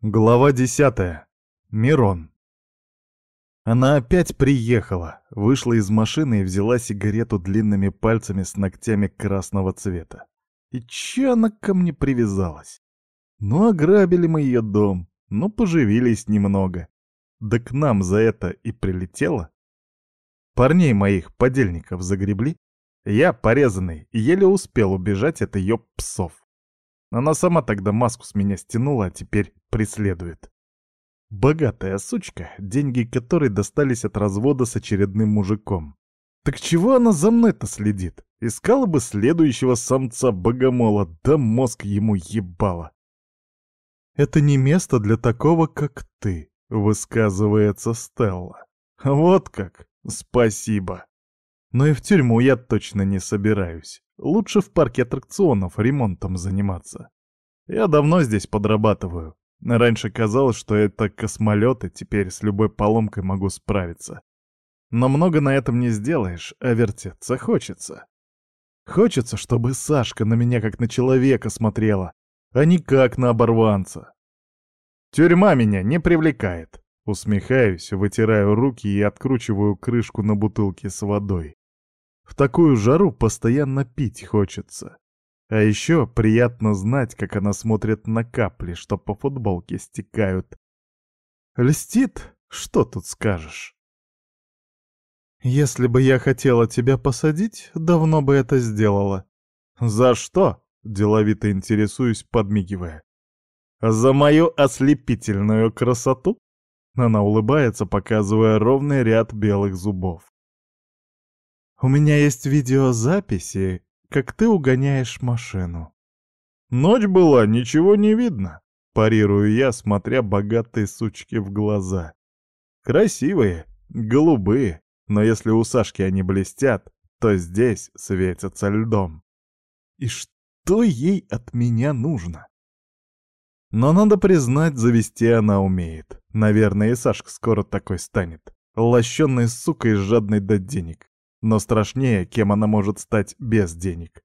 Глава десятая. Мирон. Она опять приехала, вышла из машины и взяла сигарету длинными пальцами с ногтями красного цвета. И че она ко мне привязалась? Ну, ограбили мы ее дом, ну, поживились немного. Да к нам за это и прилетела. Парней моих, подельников, загребли. Я, порезанный, еле успел убежать от ее псов. Она сама тогда маску с меня стянула, а теперь преследует. Богатая сучка, деньги которой достались от развода с очередным мужиком. Так чего она за мной-то следит? Искала бы следующего самца-богомола, да мозг ему ебала. «Это не место для такого, как ты», — высказывается Стелла. «Вот как! Спасибо!» Но и в тюрьму я точно не собираюсь. Лучше в парке аттракционов ремонтом заниматься. Я давно здесь подрабатываю. Раньше казалось, что это космолеты, теперь с любой поломкой могу справиться. Но много на этом не сделаешь, а вертеться хочется. Хочется, чтобы Сашка на меня как на человека смотрела, а не как на оборванца. Тюрьма меня не привлекает. Усмехаюсь, вытираю руки и откручиваю крышку на бутылке с водой. В такую жару постоянно пить хочется. А еще приятно знать, как она смотрит на капли, что по футболке стекают. Льстит? Что тут скажешь? Если бы я хотела тебя посадить, давно бы это сделала. За что? Деловито интересуюсь, подмигивая. За мою ослепительную красоту? Она улыбается, показывая ровный ряд белых зубов. У меня есть видеозаписи, как ты угоняешь машину. Ночь была, ничего не видно. Парирую я, смотря богатые сучки в глаза. Красивые, голубые, но если у Сашки они блестят, то здесь светятся льдом. И что ей от меня нужно? Но надо признать, завести она умеет. Наверное, и Сашка скоро такой станет. Лощенный сука и жадный до денег но страшнее, кем она может стать без денег.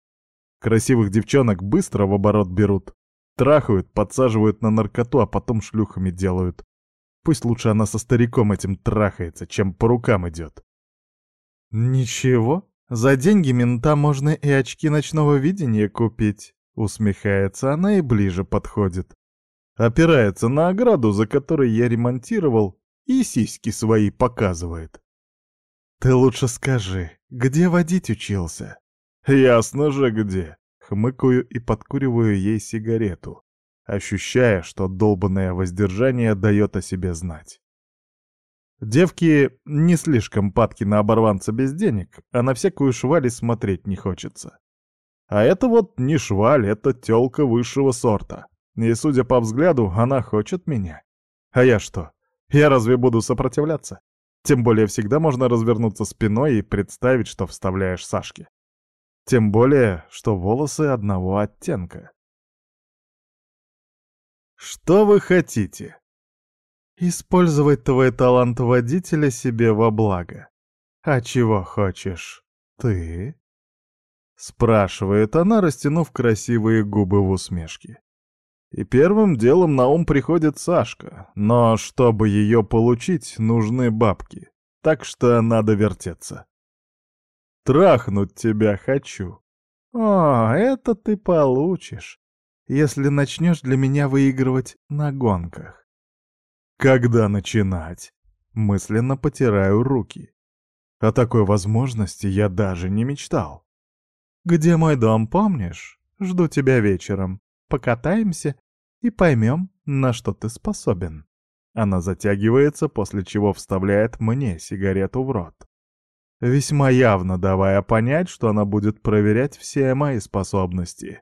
Красивых девчонок быстро в оборот берут. Трахают, подсаживают на наркоту, а потом шлюхами делают. Пусть лучше она со стариком этим трахается, чем по рукам идет. «Ничего, за деньги мента можно и очки ночного видения купить», — усмехается она и ближе подходит. Опирается на ограду, за которой я ремонтировал, и сиськи свои показывает. Ты лучше скажи, где водить учился?» «Ясно же где!» Хмыкаю и подкуриваю ей сигарету, ощущая, что долбанное воздержание дает о себе знать. Девки не слишком падки на оборванца без денег, а на всякую швали смотреть не хочется. А это вот не шваль, это тёлка высшего сорта. И, судя по взгляду, она хочет меня. А я что? Я разве буду сопротивляться? Тем более всегда можно развернуться спиной и представить, что вставляешь Сашке. Тем более, что волосы одного оттенка. Что вы хотите? Использовать твой талант водителя себе во благо. А чего хочешь ты? Спрашивает она, растянув красивые губы в усмешке. И первым делом на ум приходит Сашка, но чтобы ее получить, нужны бабки, так что надо вертеться. «Трахнуть тебя хочу». «О, это ты получишь, если начнешь для меня выигрывать на гонках». «Когда начинать?» Мысленно потираю руки. О такой возможности я даже не мечтал. «Где мой дом, помнишь? Жду тебя вечером. Покатаемся и поймем, на что ты способен». Она затягивается, после чего вставляет мне сигарету в рот. Весьма явно давая понять, что она будет проверять все мои способности.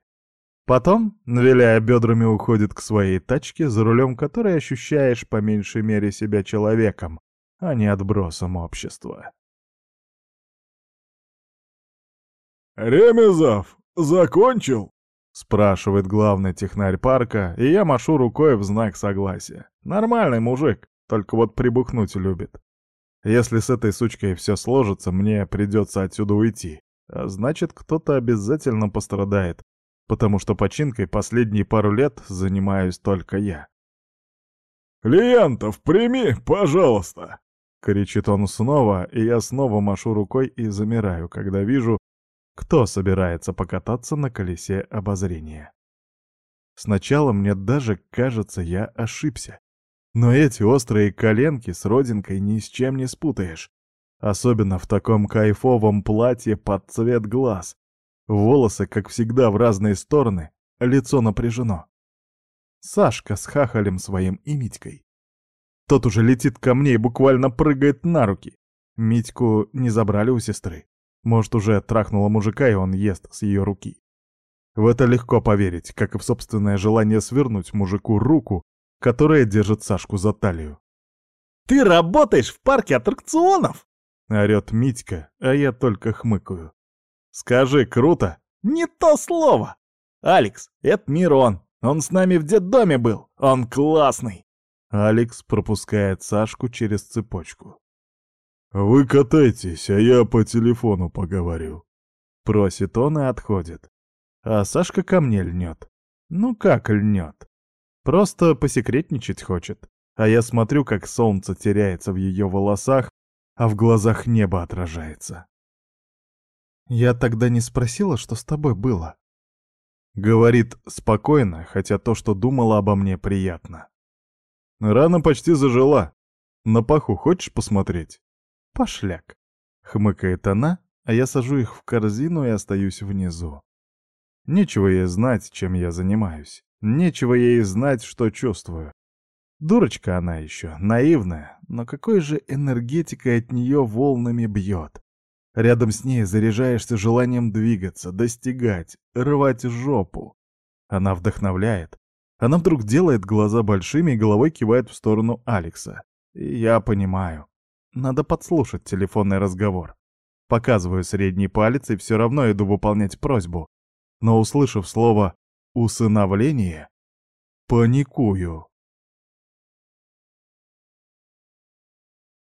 Потом, виляя бедрами, уходит к своей тачке, за рулем которой ощущаешь по меньшей мере себя человеком, а не отбросом общества. «Ремезов, закончил?» — спрашивает главный технарь парка, и я машу рукой в знак согласия. Нормальный мужик, только вот прибухнуть любит. Если с этой сучкой все сложится, мне придется отсюда уйти. А значит, кто-то обязательно пострадает, потому что починкой последние пару лет занимаюсь только я. «Клиентов прими, пожалуйста!» — кричит он снова, и я снова машу рукой и замираю, когда вижу, кто собирается покататься на колесе обозрения. Сначала мне даже кажется, я ошибся. Но эти острые коленки с родинкой ни с чем не спутаешь. Особенно в таком кайфовом платье под цвет глаз. Волосы, как всегда, в разные стороны, лицо напряжено. Сашка с хахалем своим и Митькой. Тот уже летит ко мне и буквально прыгает на руки. Митьку не забрали у сестры. Может, уже трахнула мужика, и он ест с ее руки. В это легко поверить, как и в собственное желание свернуть мужику руку, которая держит Сашку за талию. «Ты работаешь в парке аттракционов!» — орёт Митька, а я только хмыкаю. «Скажи, круто!» «Не то слово!» «Алекс, это Мирон. Он с нами в детдоме был. Он классный!» Алекс пропускает Сашку через цепочку. «Вы катайтесь, а я по телефону поговорю». Просит он и отходит. А Сашка ко мне льнет. Ну как льнет? Просто посекретничать хочет. А я смотрю, как солнце теряется в ее волосах, а в глазах небо отражается. «Я тогда не спросила, что с тобой было?» Говорит спокойно, хотя то, что думала обо мне, приятно. «Рана почти зажила. На паху хочешь посмотреть?» Пошляк. Хмыкает она, а я сажу их в корзину и остаюсь внизу. Нечего ей знать, чем я занимаюсь. Нечего ей знать, что чувствую. Дурочка она еще, наивная, но какой же энергетикой от нее волнами бьет. Рядом с ней заряжаешься желанием двигаться, достигать, рвать жопу. Она вдохновляет. Она вдруг делает глаза большими и головой кивает в сторону Алекса. И я понимаю. Надо подслушать телефонный разговор. Показываю средний палец и все равно иду выполнять просьбу. Но услышав слово «усыновление», паникую.